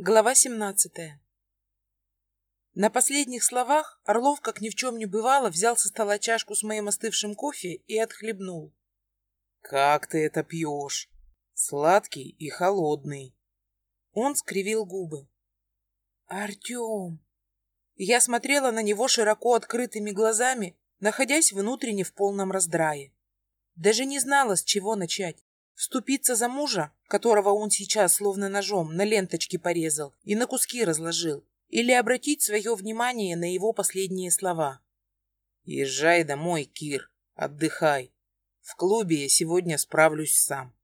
Глава 17 На последних словах Орлов, как ни в чем не бывало, взял со стола чашку с моим остывшим кофе и отхлебнул. «Как ты это пьешь? Сладкий и холодный». Он скривил губы. «Артем!» Я смотрела на него широко открытыми глазами, находясь внутренне в полном раздрае. Даже не знала, с чего начать. Вступиться за мужа, которого он сейчас словно ножом на ленточки порезал и на куски разложил, или обратить свое внимание на его последние слова. «Езжай домой, Кир, отдыхай. В клубе я сегодня справлюсь сам».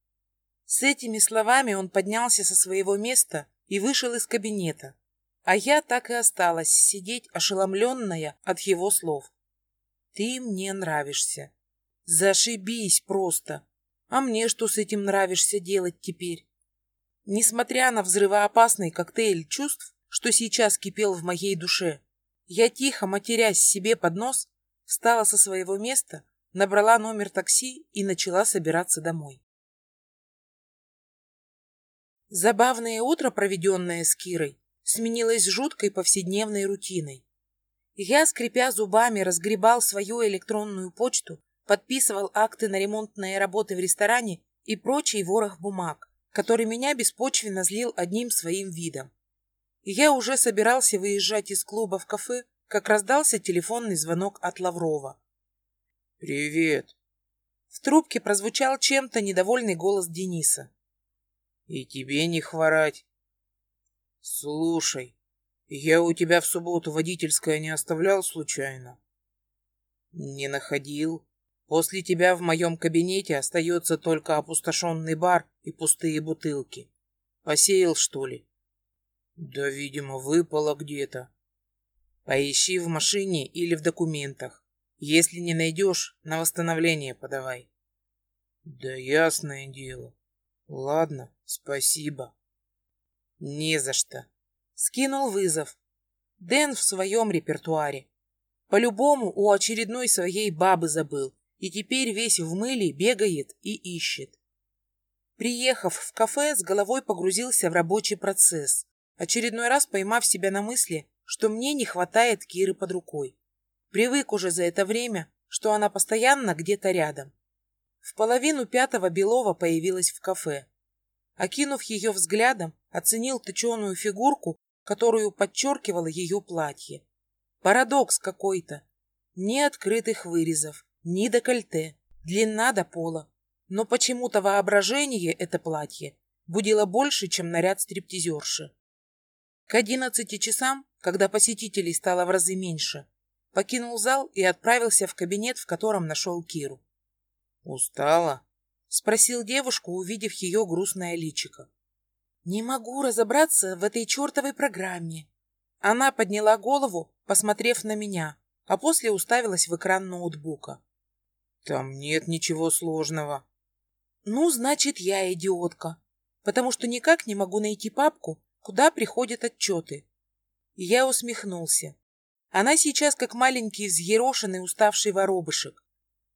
С этими словами он поднялся со своего места и вышел из кабинета, а я так и осталась сидеть ошеломленная от его слов. «Ты мне нравишься. Зашибись просто!» А мне что с этим нравишься делать теперь? Несмотря на взрывоопасный коктейль чувств, что сейчас кипел в моей душе, я тихо, матерясь себе под нос, встала со своего места, набрала номер такси и начала собираться домой. Забавное утро, проведенное с Кирой, сменилось жуткой повседневной рутиной. Я, скрипя зубами, разгребал свою электронную почту подписывал акты на ремонтные работы в ресторане и прочий ворох бумаг, который меня беспочвенно злил одним своим видом. И я уже собирался выезжать из клуба в кафе, как раздался телефонный звонок от Лаврова. «Привет!» В трубке прозвучал чем-то недовольный голос Дениса. «И тебе не хворать!» «Слушай, я у тебя в субботу водительское не оставлял случайно?» «Не находил. После тебя в моем кабинете остается только опустошенный бар и пустые бутылки. Посеял, что ли? Да, видимо, выпало где-то. Поищи в машине или в документах. Если не найдешь, на восстановление подавай. Да ясное дело. Ладно, спасибо. Не за что. Скинул вызов. Дэн в своем репертуаре. По-любому у очередной своей бабы забыл и теперь весь в мыле бегает и ищет. Приехав в кафе, с головой погрузился в рабочий процесс, очередной раз поймав себя на мысли, что мне не хватает Киры под рукой. Привык уже за это время, что она постоянно где-то рядом. В половину пятого Белова появилась в кафе. Окинув ее взглядом, оценил точеную фигурку, которую подчеркивало ее платье. Парадокс какой-то. Ни открытых вырезов, ни декольте, длина до пола. Но почему-то воображение это платье будило больше, чем наряд стриптизерши. К одиннадцати часам, когда посетителей стало в разы меньше, покинул зал и отправился в кабинет, в котором нашел Киру. «Устала?» — спросил девушку, увидев ее грустное личико. «Не могу разобраться в этой чертовой программе». Она подняла голову, посмотрев на меня, а после уставилась в экран ноутбука. Там нет ничего сложного. Ну, значит, я идиотка, потому что никак не могу найти папку, куда приходят отчеты. Я усмехнулся. Она сейчас как маленький взъерошенный уставший воробышек.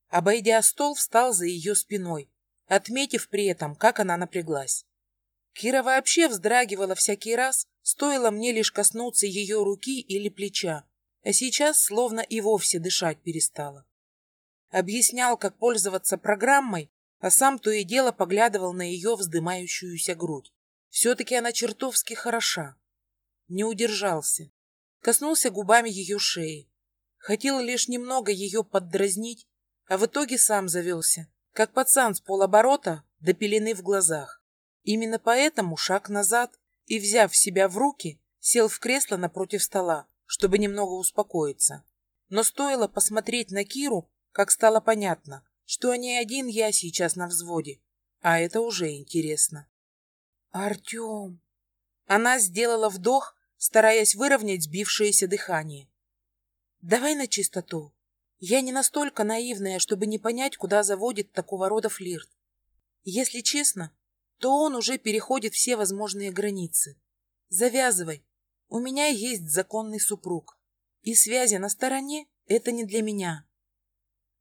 Обойдя стол, встал за ее спиной, отметив при этом, как она напряглась. Кира вообще вздрагивала всякий раз, стоило мне лишь коснуться ее руки или плеча, а сейчас словно и вовсе дышать перестала. Объяснял, как пользоваться программой, а сам то и дело поглядывал на ее вздымающуюся грудь. Все-таки она чертовски хороша. Не удержался. Коснулся губами ее шеи. Хотел лишь немного ее поддразнить, а в итоге сам завелся, как пацан с полоборота до пелены в глазах. Именно поэтому шаг назад и, взяв себя в руки, сел в кресло напротив стола, чтобы немного успокоиться. Но стоило посмотреть на Киру, как стало понятно, что не один я сейчас на взводе, а это уже интересно. «Артем!» Она сделала вдох, стараясь выровнять сбившееся дыхание. «Давай на чистоту. Я не настолько наивная, чтобы не понять, куда заводит такого рода флирт. Если честно, то он уже переходит все возможные границы. Завязывай. У меня есть законный супруг. И связи на стороне — это не для меня.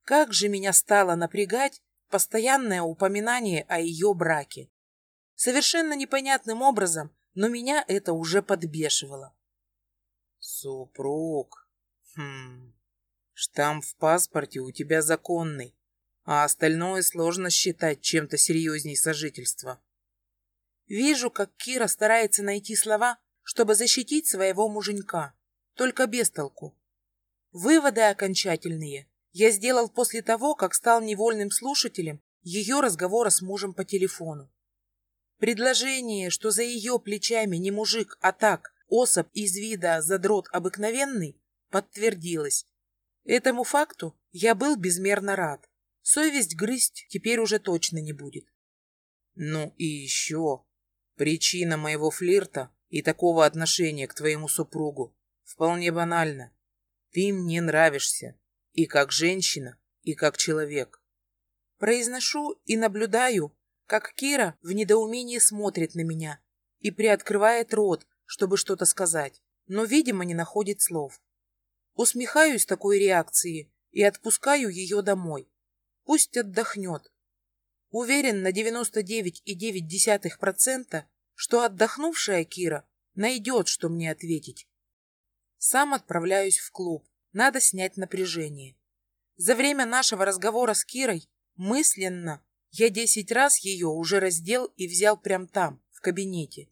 Как же меня стало напрягать постоянное упоминание о ее браке. Совершенно непонятным образом но меня это уже подбешивало. Супруг. Хм. Штамп в паспорте у тебя законный, а остальное сложно считать чем-то серьезней сожительства. Вижу, как Кира старается найти слова, чтобы защитить своего муженька, только без толку. Выводы окончательные я сделал после того, как стал невольным слушателем ее разговора с мужем по телефону. Предложение, что за ее плечами не мужик, а так, особь из вида задрот обыкновенный, подтвердилось. Этому факту я был безмерно рад. Совесть грызть теперь уже точно не будет. Ну и еще. Причина моего флирта и такого отношения к твоему супругу вполне банальна. Ты мне нравишься и как женщина, и как человек. Произношу и наблюдаю, как Кира в недоумении смотрит на меня и приоткрывает рот, чтобы что-то сказать, но, видимо, не находит слов. Усмехаюсь такой реакции и отпускаю ее домой. Пусть отдохнет. Уверен на 99,9%, что отдохнувшая Кира найдет, что мне ответить. Сам отправляюсь в клуб. Надо снять напряжение. За время нашего разговора с Кирой мысленно я десять раз ее уже раздел и взял прям там, в кабинете.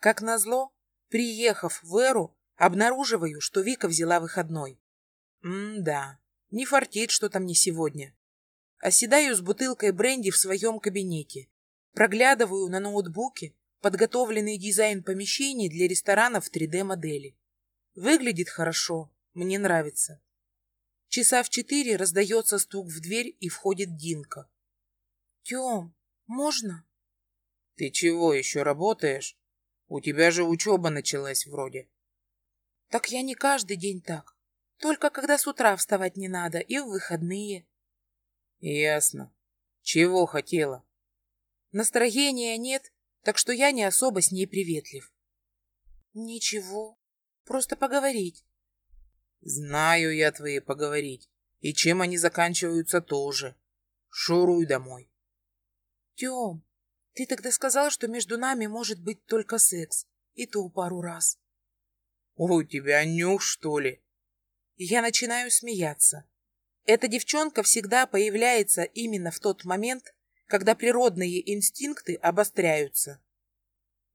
Как назло, приехав в Эру, обнаруживаю, что Вика взяла выходной. М-да, не фартит что-то мне сегодня. Оседаю с бутылкой бренди в своем кабинете. Проглядываю на ноутбуке подготовленный дизайн помещений для ресторанов в 3D-модели. Выглядит хорошо, мне нравится. Часа в четыре раздается стук в дверь и входит Динка. Тем, можно? Ты чего, еще работаешь? У тебя же учеба началась вроде. Так я не каждый день так. Только когда с утра вставать не надо и в выходные. Ясно. Чего хотела? Настроения нет, так что я не особо с ней приветлив. Ничего, просто поговорить. Знаю я твои поговорить. И чем они заканчиваются тоже. Шуруй домой. Тем, ты тогда сказал, что между нами может быть только секс. И то пару раз. У тебя нюх, что ли? Я начинаю смеяться. Эта девчонка всегда появляется именно в тот момент, когда природные инстинкты обостряются.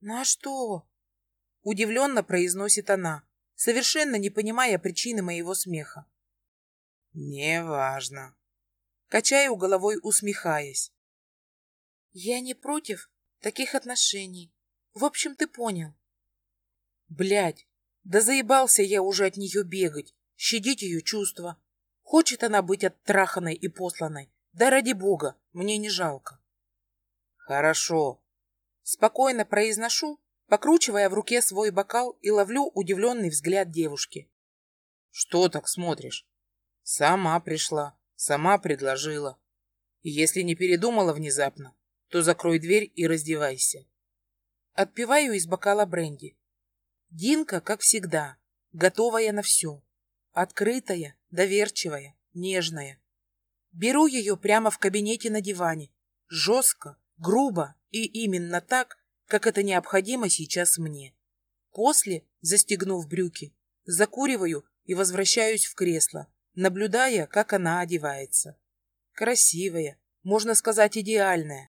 «На что?» — удивленно произносит она, совершенно не понимая причины моего смеха. «Неважно». Качаю головой, усмехаясь. Я не против таких отношений. В общем, ты понял. Блядь, да заебался я уже от нее бегать, щадить ее чувства. Хочет она быть оттраханной и посланной. Да ради бога, мне не жалко. Хорошо. Спокойно произношу, покручивая в руке свой бокал и ловлю удивленный взгляд девушки. Что так смотришь? Сама пришла, сама предложила. И если не передумала внезапно, то закрой дверь и раздевайся. Отпиваю из бокала бренди. Динка, как всегда, готовая на все. Открытая, доверчивая, нежная. Беру ее прямо в кабинете на диване. Жестко, грубо и именно так, как это необходимо сейчас мне. После, застегнув брюки, закуриваю и возвращаюсь в кресло, наблюдая, как она одевается. Красивая, можно сказать, идеальная.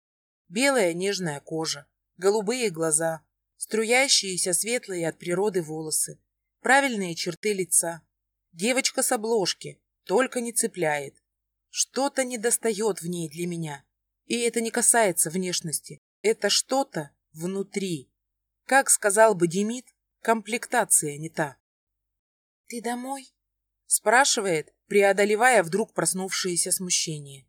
Белая нежная кожа, голубые глаза, струящиеся светлые от природы волосы, правильные черты лица. Девочка с обложки, только не цепляет. Что-то недостает в ней для меня. И это не касается внешности. Это что-то внутри. Как сказал бы Демид, комплектация не та. «Ты домой?» — спрашивает, преодолевая вдруг проснувшееся смущение.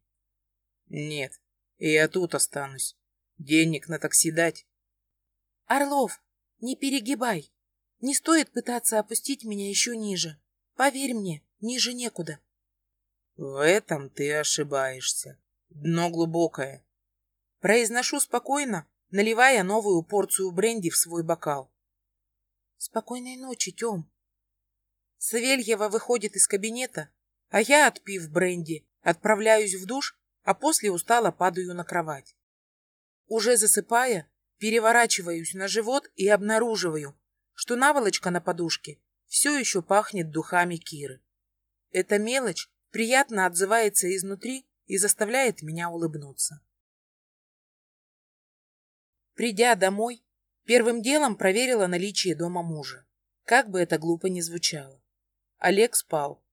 «Нет, я тут останусь. Денег на такси дать. Орлов, не перегибай. Не стоит пытаться опустить меня еще ниже. Поверь мне, ниже некуда. В этом ты ошибаешься. Дно глубокое. Произношу спокойно, наливая новую порцию бренди в свой бокал. Спокойной ночи, Тем. Савельева выходит из кабинета, а я, отпив бренди, отправляюсь в душ а после устало падаю на кровать. Уже засыпая, переворачиваюсь на живот и обнаруживаю, что наволочка на подушке все еще пахнет духами Киры. Эта мелочь приятно отзывается изнутри и заставляет меня улыбнуться. Придя домой, первым делом проверила наличие дома мужа. Как бы это глупо ни звучало. Олег спал.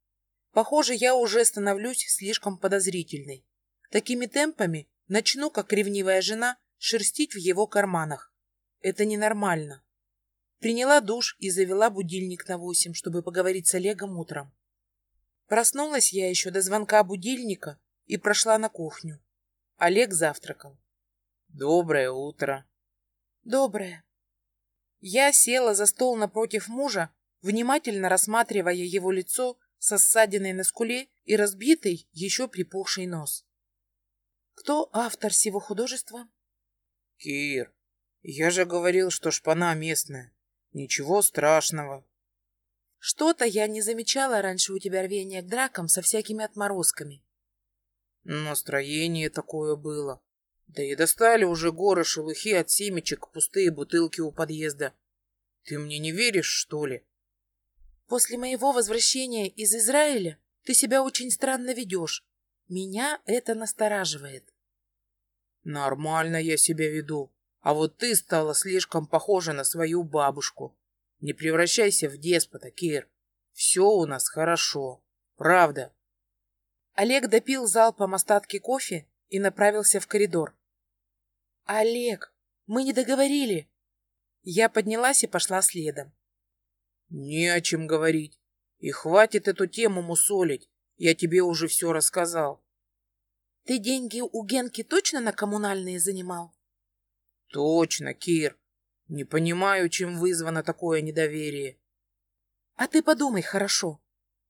Похоже, я уже становлюсь слишком подозрительной. Такими темпами начну, как ревнивая жена, шерстить в его карманах. Это ненормально. Приняла душ и завела будильник на восемь, чтобы поговорить с Олегом утром. Проснулась я еще до звонка будильника и прошла на кухню. Олег завтракал. «Доброе утро». «Доброе». Я села за стол напротив мужа, внимательно рассматривая его лицо со ссадиной на скуле и разбитый, еще припухший нос. «Кто автор всего художества?» «Кир, я же говорил, что шпана местная. Ничего страшного. Что-то я не замечала раньше у тебя рвения к дракам со всякими отморозками. Настроение такое было. Да и достали уже горы шелухи от семечек, пустые бутылки у подъезда. Ты мне не веришь, что ли? После моего возвращения из Израиля ты себя очень странно ведешь. Меня это настораживает. Нормально я себя веду. А вот ты стала слишком похожа на свою бабушку. Не превращайся в деспота, Кир. Все у нас хорошо. Правда. Олег допил залпом остатки кофе и направился в коридор. Олег, мы не договорили. Я поднялась и пошла следом. Не о чем говорить. И хватит эту тему мусолить. Я тебе уже все рассказал. Ты деньги у Генки точно на коммунальные занимал? Точно, Кир. Не понимаю, чем вызвано такое недоверие. А ты подумай хорошо.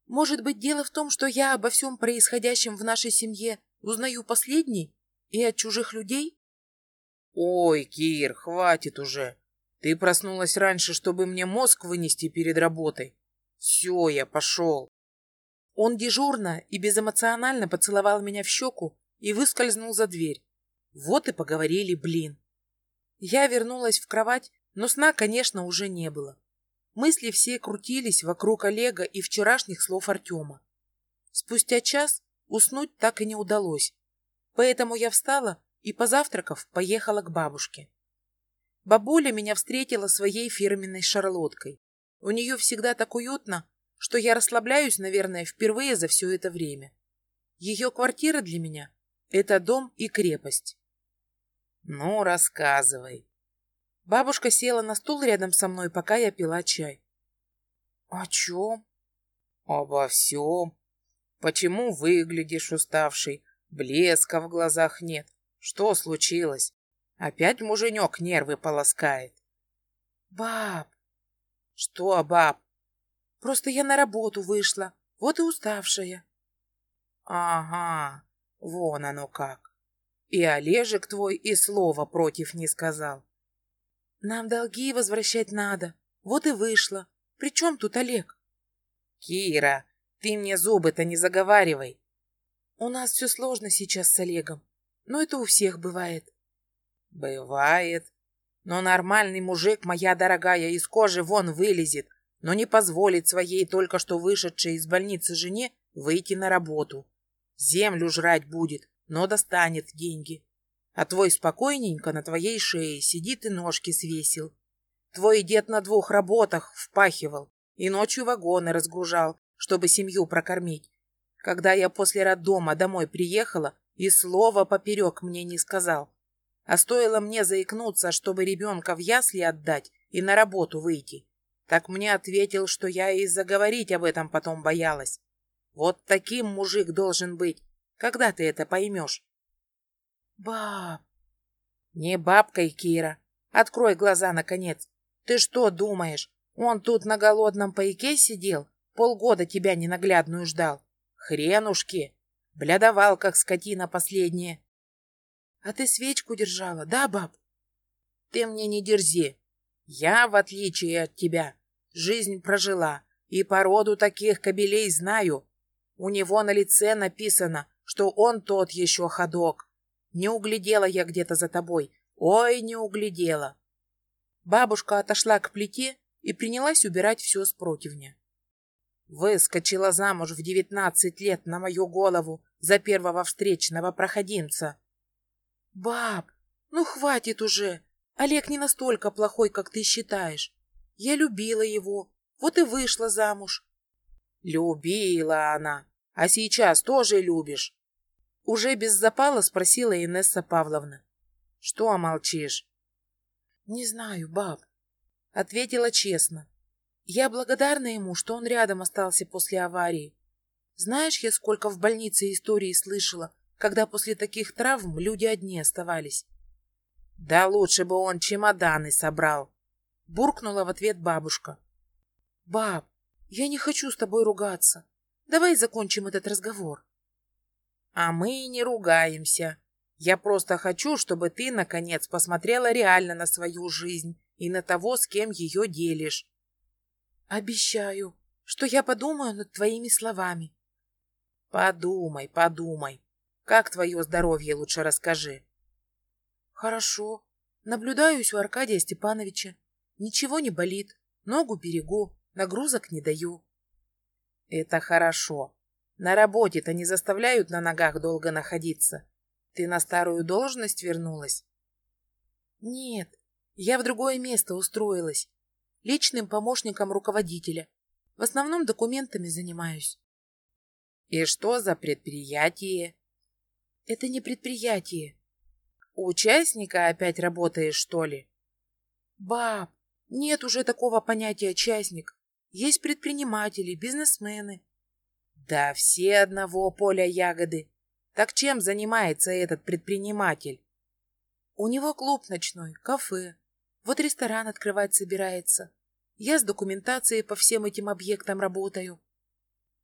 Может быть, дело в том, что я обо всем происходящем в нашей семье узнаю последний и от чужих людей? Ой, Кир, хватит уже. Ты проснулась раньше, чтобы мне мозг вынести перед работой. Все, я пошел. Он дежурно и безэмоционально поцеловал меня в щеку и выскользнул за дверь. Вот и поговорили, блин. Я вернулась в кровать, но сна, конечно, уже не было. Мысли все крутились вокруг Олега и вчерашних слов Артема. Спустя час уснуть так и не удалось, поэтому я встала и, позавтракав, поехала к бабушке. Бабуля меня встретила своей фирменной шарлоткой. У нее всегда так уютно, что я расслабляюсь, наверное, впервые за все это время. Ее квартира для меня — это дом и крепость. Ну, рассказывай. Бабушка села на стул рядом со мной, пока я пила чай. О чем? Обо всем. Почему выглядишь уставший? Блеска в глазах нет. Что случилось? Опять муженек нервы полоскает. Баб. Что, баб? Просто я на работу вышла, вот и уставшая. Ага, вон оно как. И Олежек твой и слова против не сказал. Нам долги возвращать надо. Вот и вышло. При чем тут Олег? Кира, ты мне зубы-то не заговаривай. У нас все сложно сейчас с Олегом. Но это у всех бывает. Бывает. Но нормальный мужик, моя дорогая, из кожи вон вылезет, но не позволит своей только что вышедшей из больницы жене выйти на работу. Землю жрать будет, но достанет деньги. А твой спокойненько на твоей шее сидит и ножки свесил. Твой дед на двух работах впахивал и ночью вагоны разгружал, чтобы семью прокормить. Когда я после роддома домой приехала, и слова поперек мне не сказал. А стоило мне заикнуться, чтобы ребенка в ясли отдать и на работу выйти, так мне ответил, что я и заговорить об этом потом боялась. Вот таким мужик должен быть, когда ты это поймешь? Баб. Не бабкой, Кира. Открой глаза, наконец. Ты что думаешь, он тут на голодном пайке сидел? Полгода тебя ненаглядную ждал. Хренушки. Блядовал, как скотина последняя. А ты свечку держала, да, баб? Ты мне не дерзи. Я, в отличие от тебя, жизнь прожила, и породу таких кобелей знаю. У него на лице написано что он тот еще ходок. Не углядела я где-то за тобой. Ой, не углядела. Бабушка отошла к плите и принялась убирать все с противня. Выскочила замуж в девятнадцать лет на мою голову за первого встречного проходимца. Баб, ну хватит уже. Олег не настолько плохой, как ты считаешь. Я любила его, вот и вышла замуж. Любила она, а сейчас тоже любишь? Уже без запала спросила Инесса Павловна. Что молчишь? Не знаю, баб. Ответила честно. Я благодарна ему, что он рядом остался после аварии. Знаешь, я сколько в больнице истории слышала, когда после таких травм люди одни оставались. Да лучше бы он чемоданы собрал. Буркнула в ответ бабушка. Баб, я не хочу с тобой ругаться. Давай закончим этот разговор. А мы не ругаемся. Я просто хочу, чтобы ты, наконец, посмотрела реально на свою жизнь и на того, с кем ее делишь. Обещаю, что я подумаю над твоими словами. Подумай, подумай. Как твое здоровье, лучше расскажи. Хорошо. Наблюдаюсь у Аркадия Степановича. Ничего не болит. Ногу берегу, нагрузок не даю. Это хорошо. На работе-то не заставляют на ногах долго находиться. Ты на старую должность вернулась? Нет, я в другое место устроилась. Личным помощником руководителя. В основном документами занимаюсь. И что за предприятие? Это не предприятие. У участника опять работаешь, что ли? Баб, нет уже такого понятия «частник». Есть предприниматели, бизнесмены. Да все одного поля ягоды. Так чем занимается этот предприниматель? У него клуб ночной, кафе. Вот ресторан открывать собирается. Я с документацией по всем этим объектам работаю.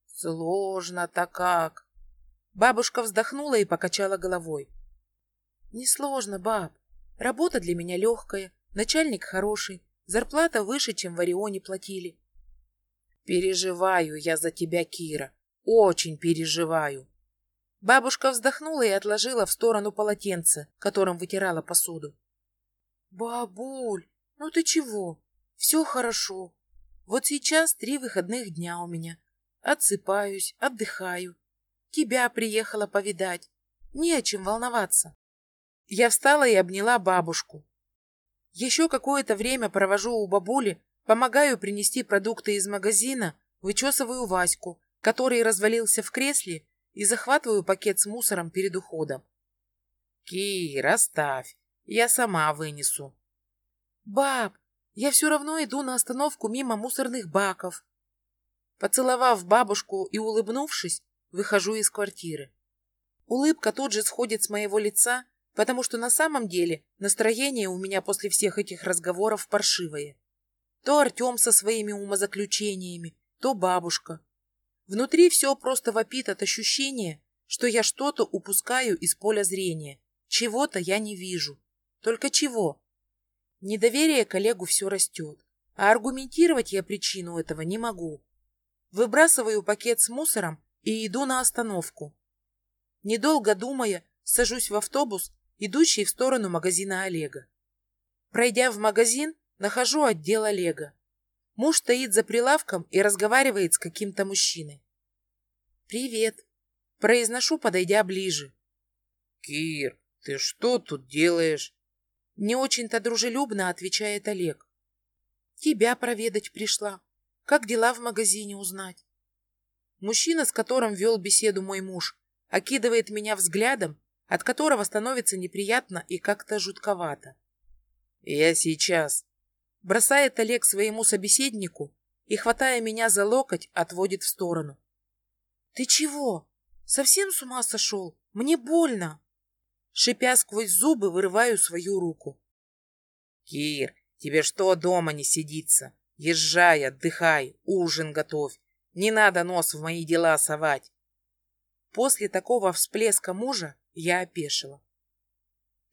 Сложно-то как. Бабушка вздохнула и покачала головой. Несложно, баб. Работа для меня легкая, начальник хороший, зарплата выше, чем в Орионе платили. Переживаю я за тебя, Кира. Очень переживаю. Бабушка вздохнула и отложила в сторону полотенце, которым вытирала посуду. Бабуль, ну ты чего? Все хорошо. Вот сейчас три выходных дня у меня. Отсыпаюсь, отдыхаю. Тебя приехала повидать. Не о чем волноваться. Я встала и обняла бабушку. Еще какое-то время провожу у бабули, помогаю принести продукты из магазина, вычесываю Ваську, который развалился в кресле, и захватываю пакет с мусором перед уходом. Кир, оставь, я сама вынесу. Баб, я все равно иду на остановку мимо мусорных баков. Поцеловав бабушку и улыбнувшись, выхожу из квартиры. Улыбка тут же сходит с моего лица, потому что на самом деле настроение у меня после всех этих разговоров паршивое. То Артем со своими умозаключениями, то бабушка. Внутри все просто вопит от ощущения, что я что-то упускаю из поля зрения, чего-то я не вижу. Только чего? Недоверие коллегу все растет, а аргументировать я причину этого не могу. Выбрасываю пакет с мусором и иду на остановку. Недолго думая, сажусь в автобус идущий в сторону магазина Олега. Пройдя в магазин, нахожу отдел Олега. Муж стоит за прилавком и разговаривает с каким-то мужчиной. «Привет», — произношу, подойдя ближе. «Кир, ты что тут делаешь?» Не очень-то дружелюбно отвечает Олег. «Тебя проведать пришла. Как дела в магазине узнать?» Мужчина, с которым вел беседу мой муж, окидывает меня взглядом от которого становится неприятно и как-то жутковато. «Я сейчас», — бросает Олег своему собеседнику и, хватая меня за локоть, отводит в сторону. «Ты чего? Совсем с ума сошел? Мне больно!» Шипя сквозь зубы, вырываю свою руку. «Кир, тебе что дома не сидится? Езжай, отдыхай, ужин готовь. Не надо нос в мои дела совать». После такого всплеска мужа я опешила.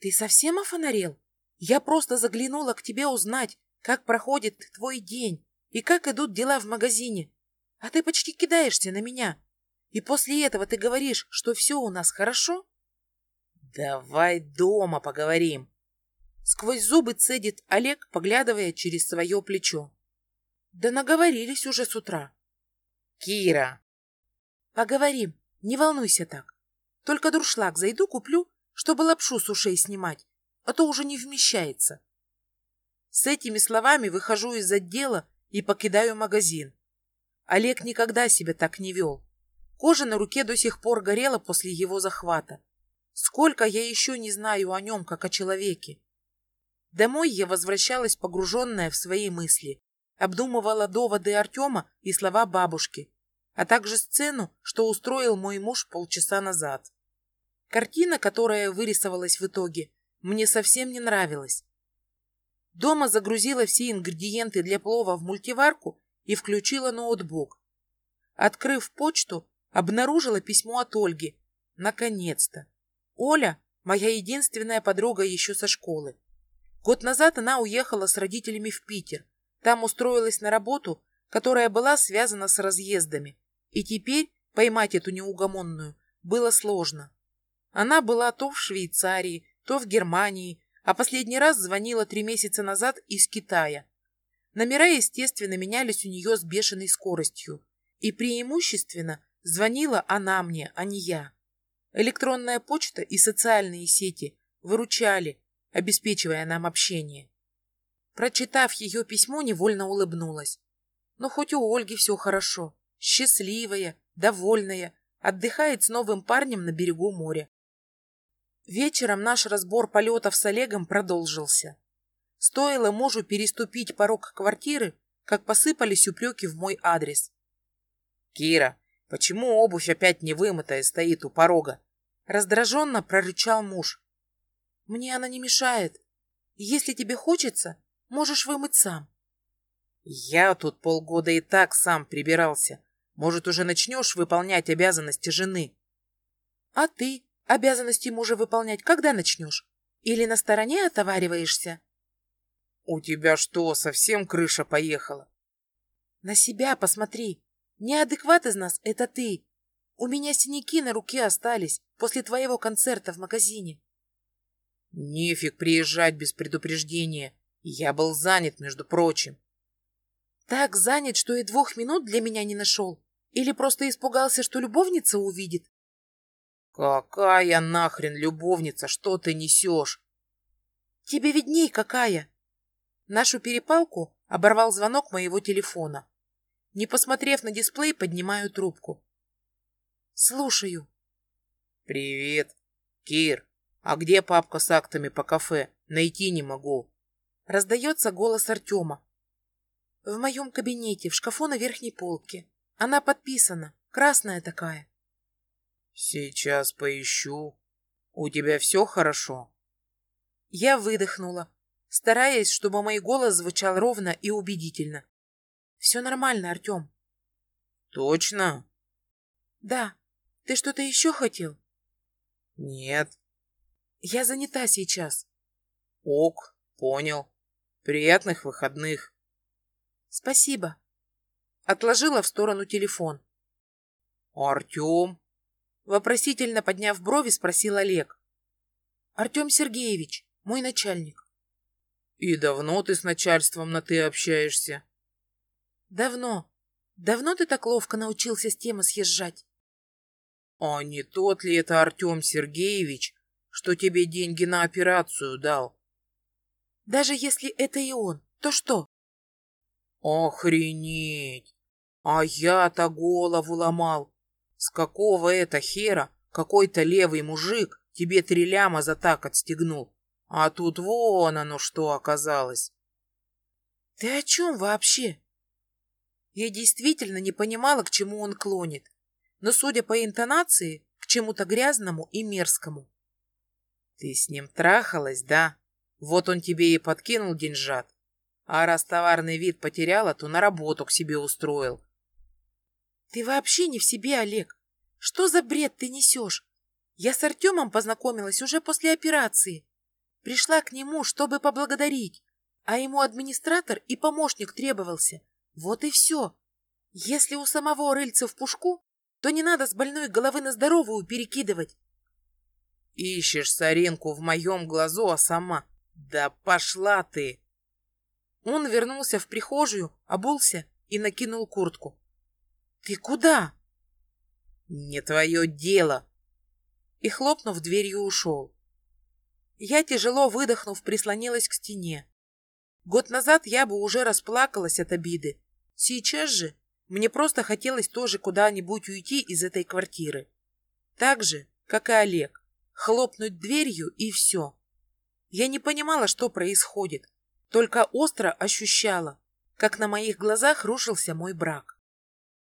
«Ты совсем офонарел? Я просто заглянула к тебе узнать, как проходит твой день и как идут дела в магазине. А ты почти кидаешься на меня. И после этого ты говоришь, что все у нас хорошо?» «Давай дома поговорим». Сквозь зубы цедит Олег, поглядывая через свое плечо. Да наговорились уже с утра. Кира! Поговорим, не волнуйся так. Только дуршлаг зайду куплю, чтобы лапшу с ушей снимать, а то уже не вмещается. С этими словами выхожу из отдела и покидаю магазин. Олег никогда себя так не вел. Кожа на руке до сих пор горела после его захвата. Сколько я еще не знаю о нем, как о человеке. Домой я возвращалась погруженная в свои мысли, обдумывала доводы Артема и слова бабушки, а также сцену, что устроил мой муж полчаса назад. Картина, которая вырисовалась в итоге, мне совсем не нравилась. Дома загрузила все ингредиенты для плова в мультиварку и включила ноутбук. Открыв почту, обнаружила письмо от Ольги. Наконец-то! Оля – моя единственная подруга еще со школы. Год назад она уехала с родителями в Питер. Там устроилась на работу, которая была связана с разъездами. И теперь поймать эту неугомонную было сложно. Она была то в Швейцарии, то в Германии, а последний раз звонила три месяца назад из Китая. Номера, естественно, менялись у нее с бешеной скоростью. И преимущественно звонила она мне, а не я. Электронная почта и социальные сети выручали, обеспечивая нам общение. Прочитав ее письмо, невольно улыбнулась. Но хоть у Ольги все хорошо. Счастливая, довольная, отдыхает с новым парнем на берегу моря. Вечером наш разбор полетов с Олегом продолжился. Стоило мужу переступить порог квартиры, как посыпались упреки в мой адрес. «Кира, почему обувь опять не вымытая стоит у порога?» Раздраженно прорычал муж. Мне она не мешает. Если тебе хочется, можешь вымыть сам. Я тут полгода и так сам прибирался. Может, уже начнешь выполнять обязанности жены? А ты обязанности мужа выполнять когда начнешь? Или на стороне отовариваешься? У тебя что, совсем крыша поехала? На себя посмотри. Неадекват из нас — это ты. У меня синяки на руке остались после твоего концерта в магазине. Нефиг приезжать без предупреждения. Я был занят, между прочим. Так занят, что и двух минут для меня не нашел? Или просто испугался, что любовница увидит? Какая нахрен любовница? Что ты несешь? Тебе видней какая. Нашу перепалку оборвал звонок моего телефона. Не посмотрев на дисплей, поднимаю трубку. Слушаю. Привет. Кир, «А где папка с актами по кафе? Найти не могу». Раздается голос Артема. «В моем кабинете, в шкафу на верхней полке. Она подписана, красная такая». «Сейчас поищу. У тебя все хорошо?» Я выдохнула, стараясь, чтобы мой голос звучал ровно и убедительно. «Все нормально, Артем». «Точно?» «Да. Ты что-то еще хотел?» «Нет. Я занята сейчас. Ок, понял. Приятных выходных. Спасибо. Отложила в сторону телефон. Артем? Вопросительно подняв брови, спросил Олег. Артем Сергеевич, мой начальник. И давно ты с начальством на «ты» общаешься? Давно. Давно ты так ловко научился с темы съезжать? А не тот ли это Артем Сергеевич, что тебе деньги на операцию дал. Даже если это и он, то что? Охренеть! А я-то голову ломал. С какого это хера какой-то левый мужик тебе три ляма за так отстегнул? А тут вон оно что оказалось. Ты о чем вообще? Я действительно не понимала, к чему он клонит, но, судя по интонации, к чему-то грязному и мерзкому. Ты с ним трахалась, да? Вот он тебе и подкинул деньжат. А раз товарный вид потеряла, то на работу к себе устроил. Ты вообще не в себе, Олег. Что за бред ты несешь? Я с Артемом познакомилась уже после операции. Пришла к нему, чтобы поблагодарить. А ему администратор и помощник требовался. Вот и все. Если у самого рыльца в пушку, то не надо с больной головы на здоровую перекидывать. Ищешь соринку в моем глазу, а сама Да пошла ты! Он вернулся в прихожую, обулся и накинул куртку. Ты куда? Не твое дело. И, хлопнув дверью, ушел. Я, тяжело выдохнув, прислонилась к стене. Год назад я бы уже расплакалась от обиды. Сейчас же мне просто хотелось тоже куда-нибудь уйти из этой квартиры. Так же, как и Олег. Хлопнуть дверью и все. Я не понимала, что происходит, только остро ощущала, как на моих глазах рушился мой брак.